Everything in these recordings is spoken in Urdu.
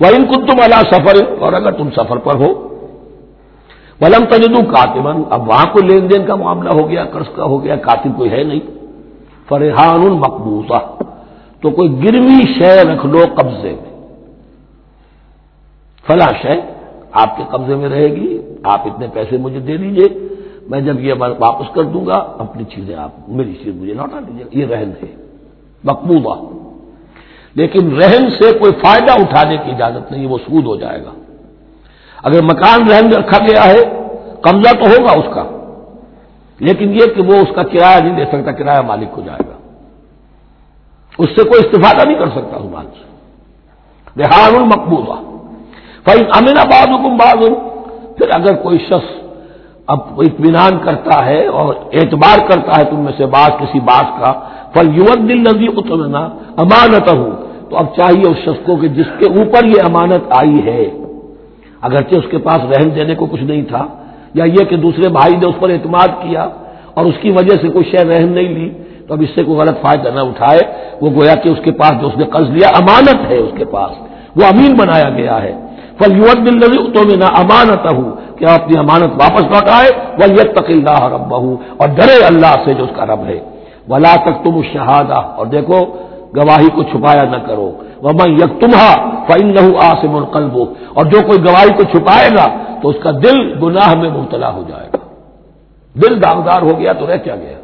وہ ان کو تم اللہ سفر اور اگر تم سفر پر ہو، ولم تجدو کاتبن اب وہاں کو لین دین کا معاملہ ہو گیا، قرض کا ہو گیا، کاتب کوئی ہے نہیں۔ فرحان المقبوضہ تو کوئی گروی شے رکھ لو قبضے میں۔ فلاں شے آپ کے قبضے میں رہے گی، آپ اتنے پیسے مجھے دے دیجیے میں جب یہ واپس کر دوں گا، اپنی چیزیں آپ، میری چیز مجھے لوٹا دیجیے یہ رہن ہے مقبوضہ۔ لیکن رہن سے کوئی فائدہ اٹھانے کی اجازت نہیں، وہ سود ہو جائے گا۔ اگر مکان رہن رکھا گیا ہے، قبضہ تو ہوگا اس کا۔ لیکن یہ کہ وہ اس کا کرایہ نہیں دے سکتا، کرایہ مالک کو جائے گا۔ اس سے کوئی استفادہ نہیں کر سکتا اس بات سے۔ ریحان المقبوضہ۔ فائن امین آباد حکم باز پھر اگر کوئی شخص اب اطمینان کرتا ہے اور اعتبار کرتا ہے تم میں سے بات کسی بات کا فل یوت دل نزی اترنا امانت ہوں تو اب چاہیے اس شخص کو کہ جس کے اوپر یہ امانت آئی ہے۔ اگرچہ اس کے پاس رہن دینے کو کچھ نہیں تھا، یا یہ کہ دوسرے بھائی نے اس پر اعتماد کیا اور اس کی وجہ سے کوئی شہر رہن نہیں لی، تو اب اس سے کوئی غلط فائدہ نہ اٹھائے۔ وہ گویا کہ اس کے پاس جو اس نے قرض لیا، امانت ہے اس کے پاس۔ وہ امین بنایا گیا ہے۔ فل یوت دل نظی تو میں نہ امانت ہوں کہ اپنی امانت واپس لوٹائے۔ وہ یہ تقل رب اور ڈرے اللہ سے جو اس کا رب ہے۔ ولا تک تم شہادہ اور دیکھو گواہی کو چھپایا نہ کرو۔ وہ میں یک تمہا فن لہو آسم القلب اور جو کوئی گواہی کو چھپائے گا تو اس کا دل گناہ میں مبتلا ہو جائے گا۔ دل داغدار ہو گیا تو رہ کیا گیا؟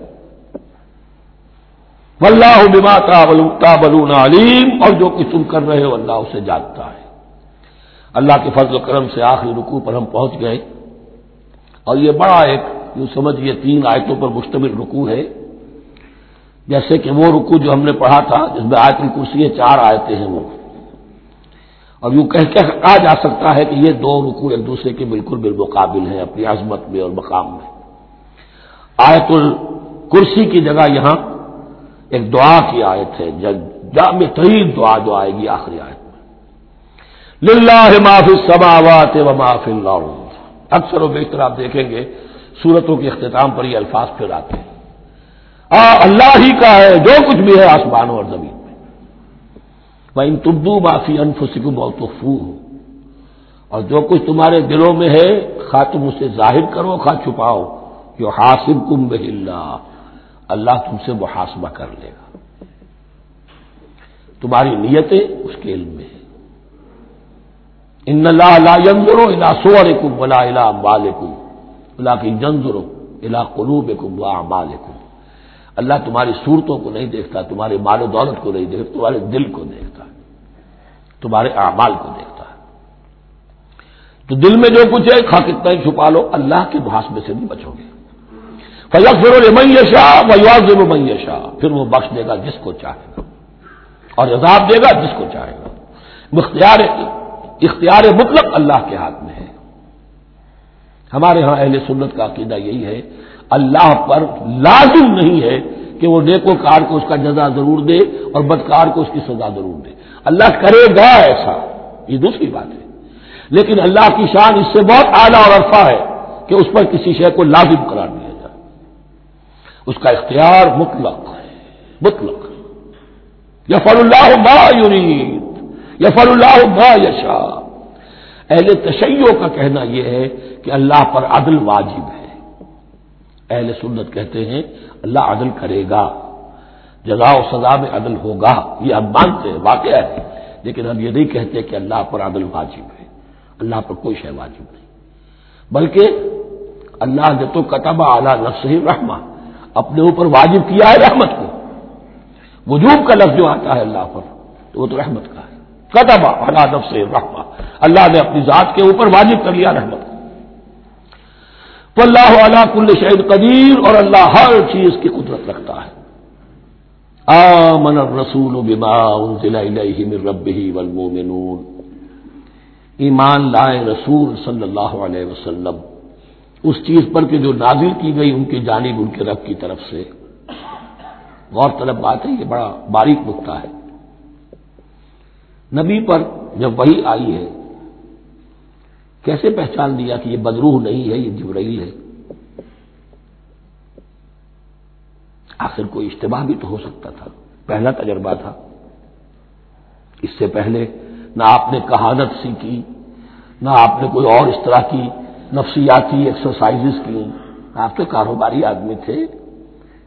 واللہ بما تعملون علیم اور جو کچھ تم کر رہے ہو اللہ اسے جانتا ہے۔ اللہ کے فضل و کرم سے آخری رکوع پر ہم پہنچ گئے۔ اور یہ بڑا ایک یوں سمجھئے تین آیتوں پر مشتمل رکوع ہے۔ جیسے کہ وہ رکوع جو ہم نے پڑھا تھا، جس میں آیت الکرسی چار آیتیں ہیں وہ۔ اور یوں کہہ کے کہا جا سکتا ہے کہ یہ دو رکوع ایک دوسرے کے بالکل بالمقابل ہیں اپنی عظمت میں اور مقام میں۔ آیت الکرسی کی جگہ یہاں ایک دعا کی آیت ہے جامع ترین دعا جو آئے گی آخری آیت میں۔ للہ معافی سماوات و معافی اللہ اکثر و بیشتر آپ دیکھیں گے، صورتوں کے اختتام پر یہ الفاظ پھر آتے ہیں۔ ہاں، اللہ ہی کا ہے، جو کچھ بھی ہے آسمانوں اور زمین میں۔ میں ان تبدو معافی انفسکم بہت اور جو کچھ تمہارے دلوں میں ہے خواہ تم اسے ظاہر کرو، خواہ چھپاؤ۔ جو حاصل کم بہ اللہ تم سے محاسبہ کر لے گا۔ تمہاری نیتیں اس کے علم میں ان اللہ لا ينظرو الى صورکم ولا الى اموالکم ولكن ينظرو الى قلوبکم واعمالکم اللہ تمہاری صورتوں کو نہیں دیکھتا، تمہارے مال و دولت کو نہیں دیکھتا، تمہارے دل کو دیکھتا، تمہارے اعمال کو دیکھتا۔ ہے تو دل میں جو کچھ ہے، کھا کتنا ہی چھپا لو، اللہ کے محاسبے سے نہیں بچو گے۔ فیق فرو میشا ویواز میشا پھر وہ بخش دے گا جس کو چاہے گا اور عذاب دے گا جس کو چاہے گا۔ اختیار اختیار مطلق اللہ کے ہاتھ میں ہے۔ ہمارے ہاں اہل سنت کا عقیدہ یہی ہے اللہ پر لازم نہیں ہے کہ وہ نیکو کار کو اس کا جزا ضرور دے اور بدکار کو اس کی سزا ضرور دے۔ اللہ کرے گا ایسا، یہ دوسری بات ہے۔ لیکن اللہ کی شان اس سے بہت اعلیٰ اور عرفہ ہے کہ اس پر کسی شے کو لازم قرار دیا جائے۔ اس کا اختیار مطلق ہے، مطلق یفر اللہ ما یرید یفر اللہ ما یشا اہل تشیعوں کا کہنا یہ ہے کہ اللہ پر عدل واجب ہے۔ اہل سنت کہتے ہیں، اللہ عدل کرے گا۔ جزا و سزا میں عدل ہوگا۔ یہ ہم مانتے ہیں، واقعہ ہے۔ لیکن ہم یہ نہیں کہتے کہ اللہ پر عدل واجب ہے۔ اللہ پر کوئی شے واجب نہیں۔ بلکہ اللہ نے تو کتبہ اعلیٰ نفس ہی رحمہ اپنے اوپر واجب کیا ہے رحمت کو۔ وجوب کا لفظ جو آتا ہے اللہ پر، تو وہ تو رحمت کا ہے۔ قدم نف سے رحمہ اللہ نے اپنی ذات کے اوپر واجب کر لیا رحمت کو۔ تو اللہ علیہ کل شہید قدیر اور اللہ ہر چیز کی قدرت رکھتا ہے۔ آمن الرسول بما انزل الیہ من ربہ والمومنون ایمان لائے رسول صلی اللہ علیہ وسلم۔ اس چیز پر کہ جو نازل کی گئی ان کی جانب، ان کے رب کی طرف سے۔ غور طلب بات ہے، یہ بڑا باریک نقطہ ہے۔ نبی پر جب وہی آئی ہے کیسے پہچان دیا کہ یہ بدروح نہیں ہے، یہ جبرائیل ہے؟ آخر کوئی اجتماع بھی تو ہو سکتا تھا۔ پہلا تجربہ تھا۔ اس سے پہلے نہ آپ نے کہانت سیکھی، نہ آپ نے کوئی اور اس طرح کی نفسیاتی ایکسرسائز کی۔ آپ تو کاروباری آدمی تھے۔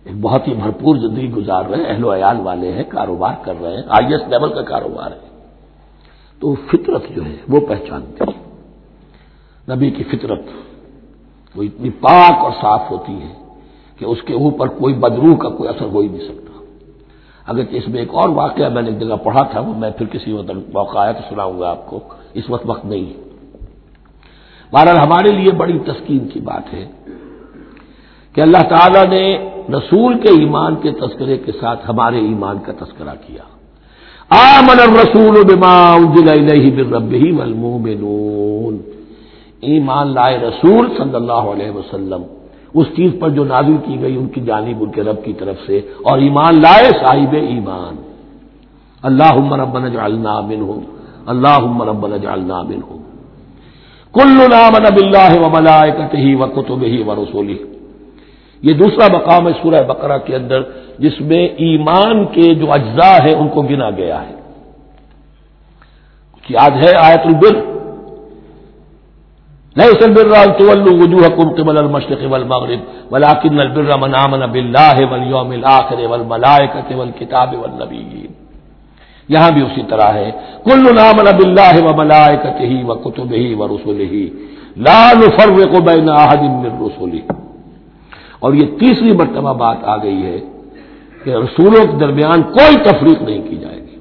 ایک بہت ہی بھرپور زندگی گزار رہے ہیں۔ اہل و عیال والے ہیں، کاروبار کر رہے ہیں۔ آئی ایس لیول کا کاروبار ہے۔ تو فطرت جو ہے، وہ پہچانتی ہے نبی کی فطرت۔ وہ اتنی پاک اور صاف ہوتی ہے کہ اس کے اوپر کوئی بدرو کا کوئی اثر ہو ہی نہیں سکتا۔ اگر اس میں ایک اور واقعہ میں نے ایک جگہ پڑھا تھا، وہ میں پھر کسی موقع آیا تو سناؤں گا آپ کو۔ اس وقت وقت نہیں۔ بہرحال ہمارے لیے بڑی تسکین کی بات ہے کہ اللہ تعالیٰ نے رسول کے ایمان کے تذکرے کے ساتھ ہمارے ایمان کا تذکرہ کیا۔ آمن الرسول بما انزل الیہ من ربہ والمؤمنون۔ ایمان لائے رسول صلی اللہ علیہ وسلم۔ اس چیز پر جو نازل کی گئی ان کی جانب ان کے رب کی طرف سے۔ اور ایمان لائے صاحب ایمان۔ اللہ ربنا جعلنا منہم۔ اللہ ربنا جعلنا منہم۔ کل نامن باللہ و ملائکتہ و کتبہ و رسولہ۔ یہ دوسرا مقام ہے سورہ بقرہ کے اندر، جس میں ایمان کے جو اجزاء ہیں ان کو گنا گیا ہے۔ یاد ہے آیت البر؟ نہیں سر بر طول وجوہ کم قبل المشرق والمغرب، ولكن البر من آمن بالله واليوم الاخر والملائکه والکتاب والنبیین یہاں بھی اسی طرح ہے۔ کل نامن بالله وملائکته وكتبه ورسله، لا نفرق بين احد من رسله. اور یہ تیسری مرتبہ بات آ گئی ہے کہ رسولوں کے درمیان کوئی تفریق نہیں کی جائے گی۔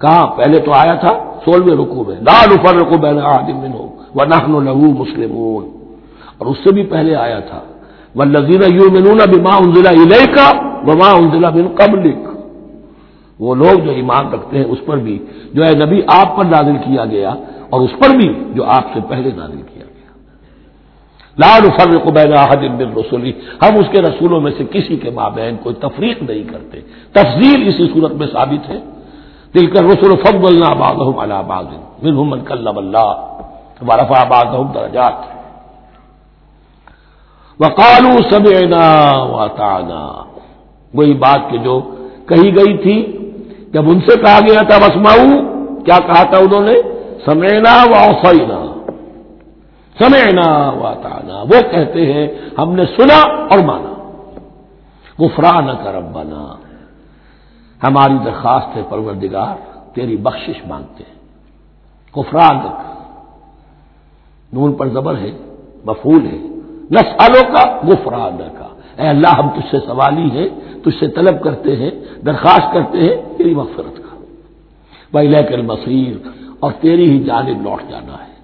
کہاں؟ پہلے تو آیا تھا، سولہویں رقو میں۔ لال افر رقو بین عادم ہو وہ نخن لہو اور اس سے بھی پہلے آیا تھا وہ لذیذ یو منون انزلہ علیہ کا وہ انزلہ بن قبلک وہ لوگ جو ایمان رکھتے ہیں اس پر بھی، جو ہے نبی آپ پر نازل کیا گیا، اور اس پر بھی جو آپ سے پہلے نازل کیا گیا۔ لال فرق بین احد بن رسولی ہم اس کے رسولوں میں سے کسی کے مابین کوئی تفریق نہیں کرتے۔ تفضیل اسی صورت میں ثابت ہے۔ دل کر رسول فب اللہ آباد من کلب اللہ۔ ورفا آباد درجات. وقالو سمعنا واتعنا وہی بات کہ جو کہی گئی تھی، جب ان سے کہا گیا تھا بسماؤ کیا کہا تھا انہوں نے؟ سمینا و اوسینا سمینا وہ کہتے ہیں، ہم نے سنا اور مانا. گفران کرب بنا ہماری درخواست ہے، پروردگار، تیری بخشش مانگتے ہیں. کفران نون پر زبر ہے مفول ہے۔ نسالوں کا گفران کا اے اللہ، ہم تجھ سے سوالی ہیں، تجھ سے طلب کرتے ہیں، درخواست کرتے ہیں، تیری مغفرت کا۔ بھائی لہ کر مصیر اور تیری ہی جانب لوٹ جانا ہے۔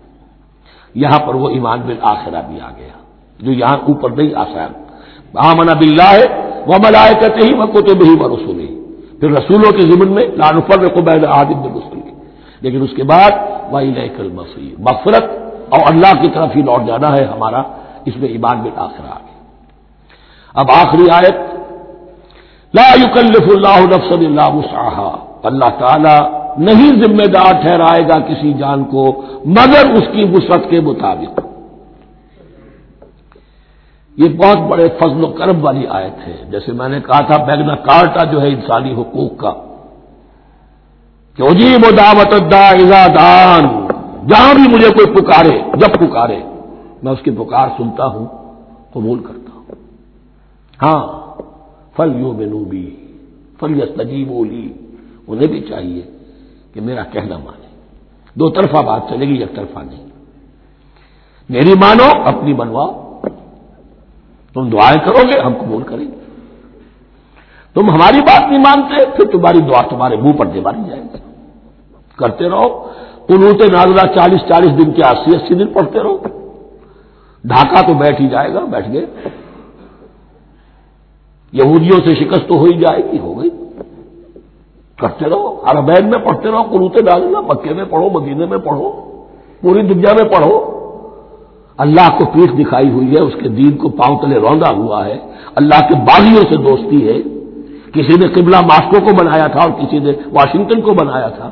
یہاں پر وہ ایمان بل آخرہ بھی آ گیا، جو یہاں اوپر نہیں آسان آمنا بلّہ ہے وہ ملائے کہتے ہی وہ کو تو بھی برسولی پھر رسولوں کے ضمن میں لانفر قبید عادم رسول لیکن اس کے بعد وائی کل مفیر مفرت اور اللہ کی طرف ہی لوٹ جانا ہے ہمارا اس میں ایمان میں آخر آ گیا اب آخری آیت، لا یکلف اللہ نفس اللہ صاحا اللہ تعالی نہیں ذمہ دار ٹھہرائے گا کسی جان کو مگر اس کی وسعت کے مطابق۔ یہ بہت بڑے فضل و کرم والی آیت ہے۔ جیسے میں نے کہا تھا بیگنا کارٹا جو ہے انسانی حقوق کا۔ کہ عجیب و دعوت دان۔ جہاں بھی مجھے کوئی پکارے، جب پکارے، میں اس کی پکار سنتا ہوں، قبول کرتا ہوں۔ ہاں فل یو بینو بھی فل یس تجیب اولی انہیں بھی چاہیے کہ میرا کہنا مانے۔ دو طرفہ بات چلے گی، ایک طرفہ نہیں۔ میری مانو، اپنی بنواؤ تم دعائیں کرو گے، ہم قبول کریں گے۔ تم ہماری بات نہیں مانتے، پھر تمہاری دعا تمہارے منہ پر دے ماری جائے گی۔ کرتے رہو۔ قنوت نازلہ چالیس چالیس دن کے اسی اسی دن پڑھتے رہو۔ ڈھاکہ تو بیٹھ ہی جائے گا، بیٹھ گئے۔ یہودیوں سے شکست تو ہو ہی جائے گی، ہو گئی۔ کرتے رہو ہر میں پڑھتے رہو، قنوت نازلہ، مکے میں پڑھو مدینے میں پڑھو، پوری دنیا میں پڑھو۔ اللہ کو پیٹ دکھائی ہوئی ہے، اس کے دین کو پاؤں تلے روندا ہوا ہے۔ اللہ کے باغیوں سے دوستی ہے۔ کسی نے قبلہ ماسکو کو بنایا تھا اور کسی نے واشنگٹن کو بنایا تھا۔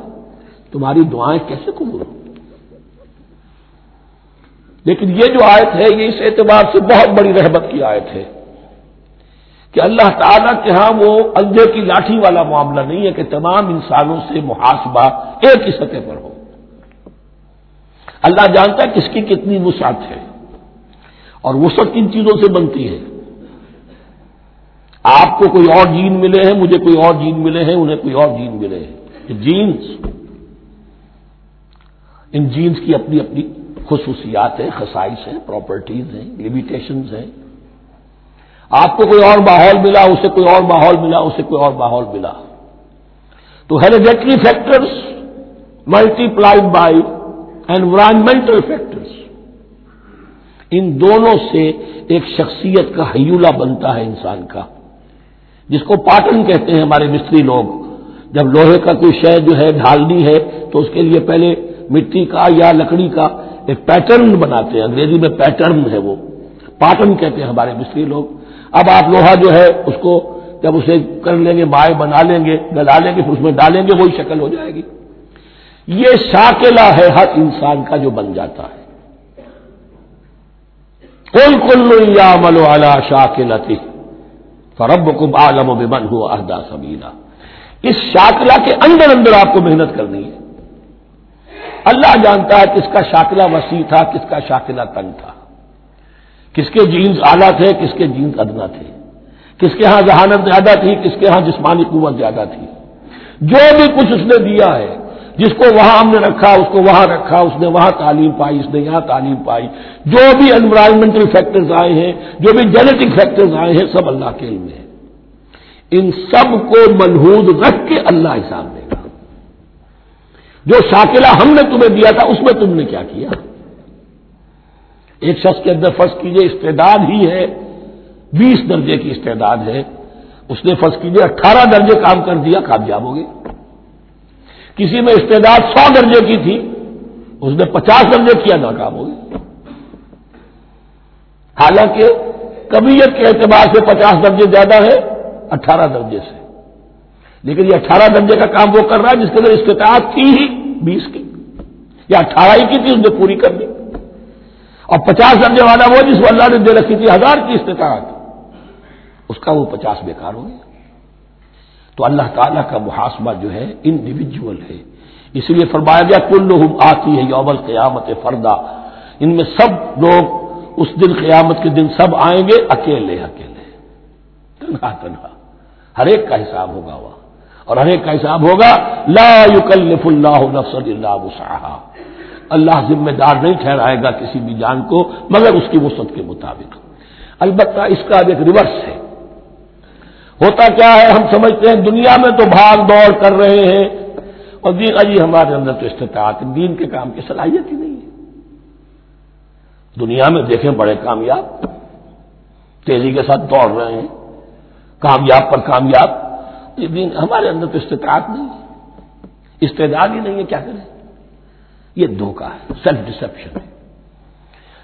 تمہاری دعائیں کیسے قبول لیکن یہ جو آیت ہے، یہ اس اعتبار سے بہت بڑی رحمت کی آیت ہے کہ اللہ تعالیٰ کے ہاں وہ اندھے کی لاٹھی والا معاملہ نہیں ہے کہ تمام انسانوں سے محاسبہ ایک ہی سطح پر ہو۔ اللہ جانتا ہے کس کی کتنی وسعت ہے اور وسعت کن چیزوں سے بنتی ہے۔ آپ کو کوئی اور جین ملے ہیں، مجھے کوئی اور جین ملے ہیں، انہیں کوئی اور جین ملے ہیں۔ جینس ان جینس کی اپنی اپنی خصوصیات ہیں خسائش ہیں پراپرٹیز ہیں لمیٹیشنز ہیں۔ آپ کو کوئی اور ماحول ملا، اسے کوئی اور ماحول ملا، اسے کوئی اور ماحول ملا۔ تو hereditary factors multiplied by environmental factors ان دونوں سے ایک شخصیت کا حیولہ بنتا ہے انسان کا، جس کو پاٹن کہتے ہیں ہمارے مستری لوگ۔ جب لوہے کا کوئی شے جو ہے ڈھالنی ہے، تو اس کے لیے پہلے مٹی کا یا لکڑی کا ایک پیٹرن بناتے ہیں، انگریزی میں پیٹرن ہے وہ۔ پاٹن کہتے ہیں ہمارے مستری لوگ۔ اب آپ لوہا جو ہے، اس کو جب اسے کر لیں گے مائع بنا لیں گے گلا لیں گے، پھر اس میں ڈالیں گے، وہی شکل ہو جائے گی۔ یہ شاکلہ ہے ہر انسان کا جو بن جاتا ہے۔ کل کل یا ملو اعلی شاکل فرب کب عالم و بن ہو اہدا سبیلا۔ اس شاکلہ کے اندر اندر آپ کو محنت کرنی اللہ جانتا ہے کس کا شاکلہ وسیع تھا، کس کا شاکلہ تنگ تھا۔ کس کے جینس اعلیٰ تھے، کس کے جینس ادنا تھے۔ کس کے ہاں ذہانت زیادہ تھی، کس کے ہاں جسمانی قوت زیادہ تھی۔ جو بھی کچھ اس نے دیا ہے، جس کو وہاں ہم نے رکھا، اس کو وہاں رکھا، اس نے وہاں تعلیم پائی، اس نے یہاں تعلیم پائی۔ جو بھی انوائرمنٹل فیکٹرز آئے ہیں، جو بھی جینیٹک فیکٹرز آئے ہیں، سب اللہ کے علم ہے ان سب کو ملحوظ رکھ کے اللہ حساب دے جو شاکلہ ہم نے تمہیں دیا تھا اس میں تم نے کیا کیا؟ ایک شخص کے اندر فرض کیجیے استعداد ہی ہے، بیس درجے کی استعداد ہے۔ اس نے فرض کیجیے اٹھارہ درجے کام کر دیا، کامیاب ہو گیا کسی میں استعداد سو درجے کی تھی، اس نے پچاس درجے کیا، ناکام ہو گیا حالانکہ کبیت کے اعتبار سے پچاس درجے زیادہ ہے، اٹھارہ درجے سے۔ لیکن یہ اٹھارہ درجے کا کام وہ کر رہا ہے جس کے اندر استطاعت تھی ہی بیس کی، یا اٹھارہ ہی کی تھی، اس نے پوری کر دی۔ اور پچاس درجے والا وہ جس کو اللہ نے دے رکھی تھی ہزار کی استطاعت۔ اس کا وہ پچاس بیکار ہو گیا۔ تو اللہ تعالیٰ کا محاسبہ جو ہے انڈیویجل ہے۔ اس لیے فرمایا گیا کل آتی ہے یوم قیامت فردا۔ ان میں سب لوگ اس دن قیامت کے دن سب آئیں گے اکیلے اکیلے۔ تنہا تنہا۔ ہر ایک کا حساب ہوگا وہ۔ اور ہر ایک کا حساب ہوگا، لا یکلف اللہ نفس اللہ وسعها اللہ ذمہ دار نہیں ٹھہرائے گا کسی بھی جان کو، مگر اس کی وسط کے مطابق۔ البتہ اس کا ایک ریورس ہے۔ ہوتا کیا ہے؟ ہم سمجھتے ہیں دنیا میں تو بھاگ دوڑ کر رہے ہیں۔ اور دین اجی ہمارے اندر تو استطاعت، دین کے کام کی صلاحیت ہی نہیں ہے۔ دنیا میں دیکھیں بڑے کامیاب، تیزی کے ساتھ دوڑ رہے ہیں۔ کامیاب پر کامیاب۔ یہ دین ہمارے اندر تو استطاعت نہیں ہے۔ استعداد ہی نہیں ہے، کیا کریں؟ یہ دھوکہ ہے سیلف ڈسپشن ہے۔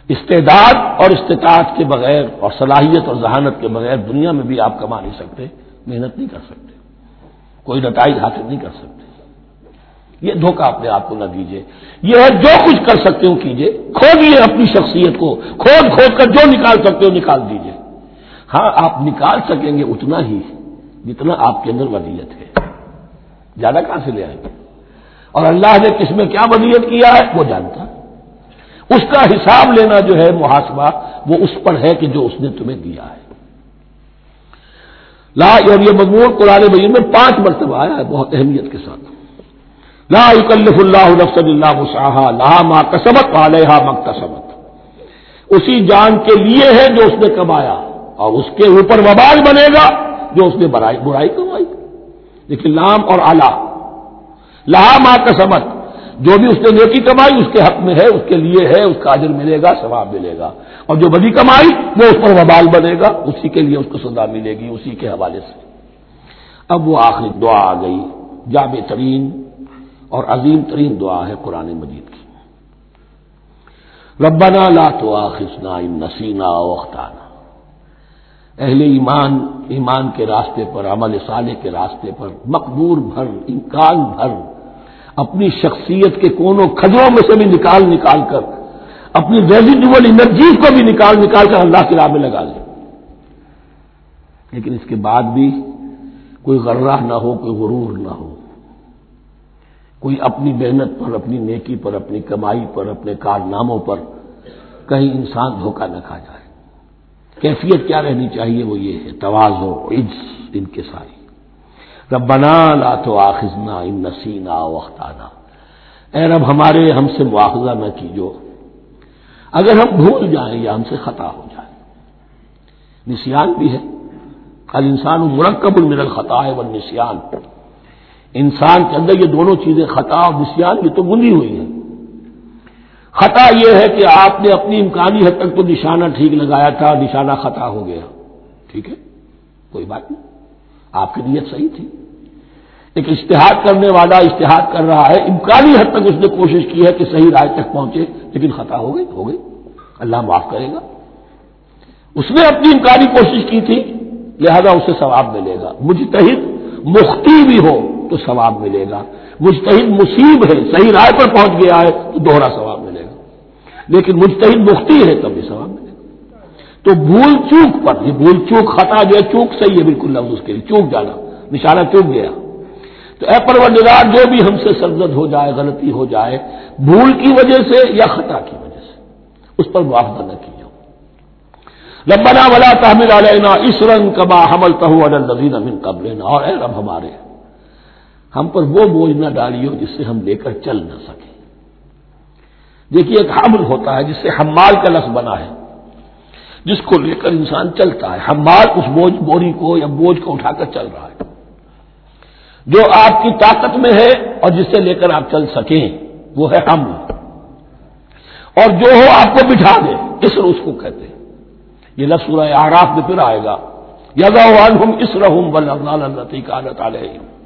استعداد اور استطاعت کے بغیر اور صلاحیت اور ذہانت کے بغیر دنیا میں بھی آپ کما نہیں سکتے، محنت نہیں کر سکتے، کوئی نتائج حاصل نہیں کر سکتے۔ یہ دھوکہ اپنے آپ کو نہ دیجیے یہ ہے، جو کچھ کر سکتے ہو کیجیے کھودیے اپنی شخصیت کو، کھود کھود کر جو نکال سکتے ہو نکال دیجیے ہاں آپ نکال سکیں گے اتنا ہی۔ جتنا آپ کے اندر ودیت ہے۔ زیادہ کہاں سے لے آئیں گے اور اللہ نے کس میں کیا ودیت کیا ہے؟ وہ جانتا۔ اس کا حساب لینا جو ہے محاسبہ، وہ اس پر ہے کہ جو اس نے تمہیں دیا ہے۔ لا اور یہ مضمون، قرآن مجید میں پانچ مرتبہ آیا ہے، بہت اہمیت کے ساتھ۔ لا یکلف اللہ نفس اللہ مساحا لا ما کسبت علیہ مکتسبت اسی جان کے لیے ہے جو اس نے کمایا، اور اس کے اوپر وبال بنے گا۔ جو اس نے برائی کمائی لیکن لام اور آلہ لہا ماں کا سمت جو بھی اس نے نیکی کمائی، اس کے حق میں ہے، اس کے لیے ہے، اس کا اجر ملے گا، ثواب ملے گا۔ اور جو بدی کمائی، وہ اس پر وبال بنے گا، اسی کے لیے اس کو سزا ملے گی، اسی کے حوالے سے۔ اب وہ آخری دعا آ گئی، جامع ترین اور عظیم ترین دعا ہے قرآن مجید کی۔ ربنا لا تو آخنا نسینا وختانہ اہل ایمان ایمان کے راستے پر، عمل صالح کے راستے پر مقبور بھر امکان بھر، اپنی شخصیت کے کونوں کھجروں میں سے بھی نکال نکال کر، اپنی ریزیڈیول انرجیز کو بھی نکال نکال کر اللہ کی راہ میں لگا لیں۔ لیکن اس کے بعد بھی کوئی غرہ نہ ہو، کوئی غرور نہ ہو۔ کوئی اپنی محنت پر، اپنی نیکی پر، اپنی کمائی پر، اپنے کارناموں پر کہیں انسان دھوکہ نہ کھا جائے۔ کیفیت کیا رہنی چاہیے وہ یہ ہے تواز و عز ان کے ساری ربنا لا تو آخذنا ان نسینا وقتانہ اے رب، ہمارے، ہم سے مواخذہ نہ کیجو۔ اگر ہم بھول جائیں یا ہم سے خطا ہو جائے۔ نسیان بھی ہے۔ کل انسان مرکب المر الخطا ہے وہ نسان انسان کے اندر یہ دونوں چیزیں خطا اور نسیان یہ تو گندی ہوئی ہے خطا یہ ہے کہ آپ نے اپنی امکانی حد تک تو نشانہ ٹھیک لگایا تھا، نشانہ خطا ہو گیا۔ ٹھیک ہے؟ کوئی بات نہیں۔ آپ کی نیت صحیح تھی۔ ایک اشتہار کرنے والا اشتہار کر رہا ہے، امکانی حد تک اس نے کوشش کی ہے کہ صحیح رائے تک پہنچے، لیکن خطا ہو گئی ہو گئی۔ اللہ معاف کرے گا۔ اس نے اپنی امکانی کوشش کی تھی، لہذا اسے ثواب ملے گا۔ مجتہد مختی بھی ہو تو ثواب ملے گا۔ مجتہد مصیب ہے، صحیح رائے پر پہنچ گیا ہے تو دوہرا ثواب ملے گا۔ لیکن مجتہد مختی ہے تب بھی ثواب ملے تو بھول چوک پر یہ بھول چوک خطا جو ہے چوک صحیح ہے، بالکل لفظ اس کے لیے، چوک جانا، نشانہ چوک گیا۔ تو اے پروردگار، جو بھی ہم سے سرزد ہو جائے، غلطی ہو جائے، بھول کی وجہ سے یا خطا کی وجہ سے، اس پر معاوضہ نہ کیا ربنا ولا تحمل علینا اس رنگ کبا حمل تہو الزین امن قبل اور اے رب ہمارے، ہم پر وہ بوجھ نہ ڈالیو جس سے ہم لے کر چل نہ سکیں۔ دیکھیے ایک حمل ہوتا ہے جس سے حمال کا لفظ بنا ہے، جس کو لے کر انسان چلتا ہے۔ حمال اس بوجھ بوری کو یا بوجھ کو اٹھا کر چل رہا ہے۔ جو آپ کی طاقت میں ہے اور جس سے لے کر آپ چل سکیں، وہ ہے حمل اور جو ہو آپ کو بٹھا دے اس اس کو کہتے ہیں۔ یہ لفظ سورہ آراف میں پھر آئے گا۔ یگا ہم اس رحم علیہ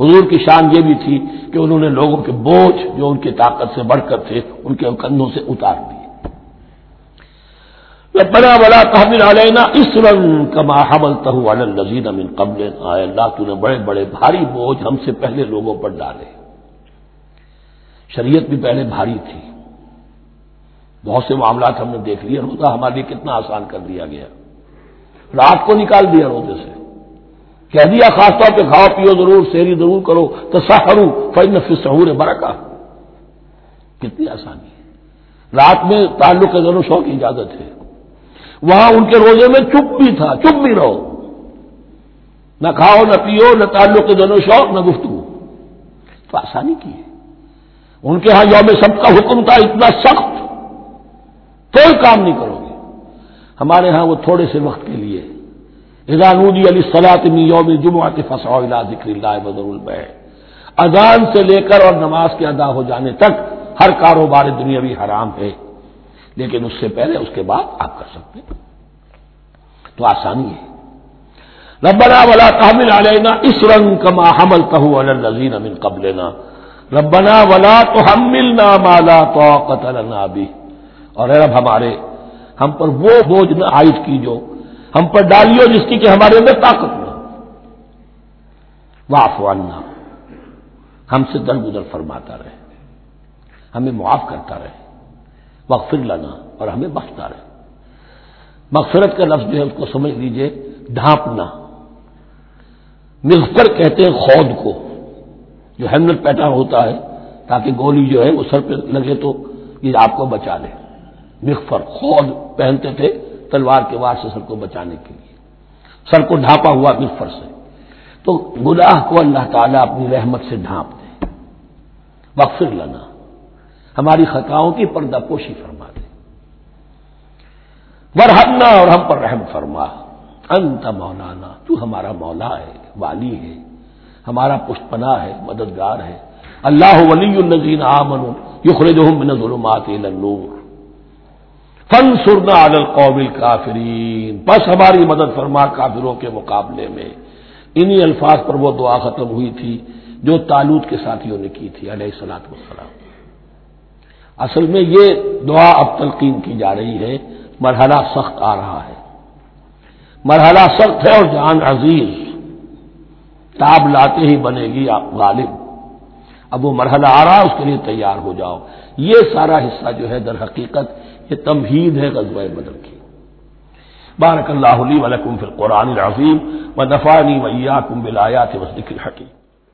حضور کی شان یہ بھی تھی کہ انہوں نے لوگوں کے بوجھ جو ان کی طاقت سے بڑھ کر تھے، ان کے کندھوں سے اتار دیے۔ بڑا بڑا تحمل علینا اس رنگ کما حمل تہو الزین امن قبل اللہ، تو نے بڑے بڑے بھاری بوجھ ہم سے پہلے لوگوں پر ڈالے۔ شریعت بھی پہلے بھاری تھی۔ بہت سے معاملات ہم نے دیکھ لیے، روزہ ہمارے لیے کتنا آسان کر دیا گیا۔ رات کو نکال دیا روزے سے۔ کہہ دیا خاص طور پہ کھاؤ، پیو ضرور، سیری ضرور کرو تو سہرو فن سہور برکا کتنی آسانی ہے۔ رات میں تعلق کے ضرور شو کی اجازت ہے۔ وہاں ان کے روزے میں چپ بھی تھا، چپ بھی رہو۔ نہ کھاؤ، نہ پیو، نہ تعلق کے دونوں شوق، نہ گفتگو۔ تو آسانی کی ہے۔ ان کے ہاں یوم سب کا حکم تھا، اتنا سخت۔ کوئی کام نہیں کرو گے۔ ہمارے ہاں وہ تھوڑے سے وقت کے لیے ادانودی علی سلاطمی یوم جمعہ کے فسا ذکر اللہ بدر البہ اذان سے لے کر اور نماز کے ادا ہو جانے تک ہر کاروبار دنیاوی حرام ہے، لیکن اس سے پہلے اس کے بعد آپ کر سکتے ہیں۔ تو آسانی ہے۔ ربنا ولا تحمل علینا اس رنگ کما حمل تہو الزین امن قبلنا۔ ربنا ولا تو حملنا مالا تو قتل بھی اور رب ہمارے، ہم پر وہ بوجھ نہ عائد کی جو ہم پر ڈالیو جس کی کہ ہمارے اندر طاقت نہ واف وانا ہم سے درگزر فرماتا رہے۔ ہمیں معاف کرتا رہے۔ مغفر لنا اور ہمیں بخشتا رہے۔ مغفرت کا لفظ جو ہے اس کو سمجھ لیجیے، ڈھانپنا۔ مغفر کہتے ہیں خود کو۔ جو ہیلمٹ پیٹا ہوتا ہے، تاکہ گولی جو ہے وہ سر پہ لگے تو یہ آپ کو بچا لے۔ مغفر خود پہنتے تھے۔ تلوار کے وار سے سر کو بچانے کے لیے۔ سر کو ڈھانپا ہوا مغفر سے۔ تو گناہ کو اللہ تعالیٰ اپنی رحمت سے ڈھانپ دے۔ مغفر لنا۔ ہماری خطاؤں کی پردہ پوشی فرما دے۔ برہنا اور ہم پر رحم فرما۔ انت مولانا، تو ہمارا مولا ہے، والی ہے۔ ہمارا پشت پناہ ہے، مددگار ہے۔ اللہ ولی النزین آمن یخرج من ظلمات النور۔ فن سرنا عدل قوبل کافرین بس ہماری مدد فرما کافروں کے مقابلے میں۔ انہی الفاظ پر وہ دعا ختم ہوئی تھی جو تالوت کے ساتھیوں نے کی تھی، علیہ السلاط والسلام۔ اصل میں یہ دعا اب تلقین کی جا رہی ہے۔ مرحلہ سخت آ رہا ہے۔ مرحلہ سخت ہے اور جان عزیز تاب لاتے ہی بنے گی آپ غالب۔ اب وہ مرحلہ آ رہا ہے، اس کے لیے تیار ہو جاؤ۔ یہ سارا حصہ جو ہے در حقیقت یہ تمہید ہے غزوہ بدر کی۔ بارک اللہ علی ولکم فی القرآن العظیم و نفانی ویا بالآیات و ذکر الحکیم۔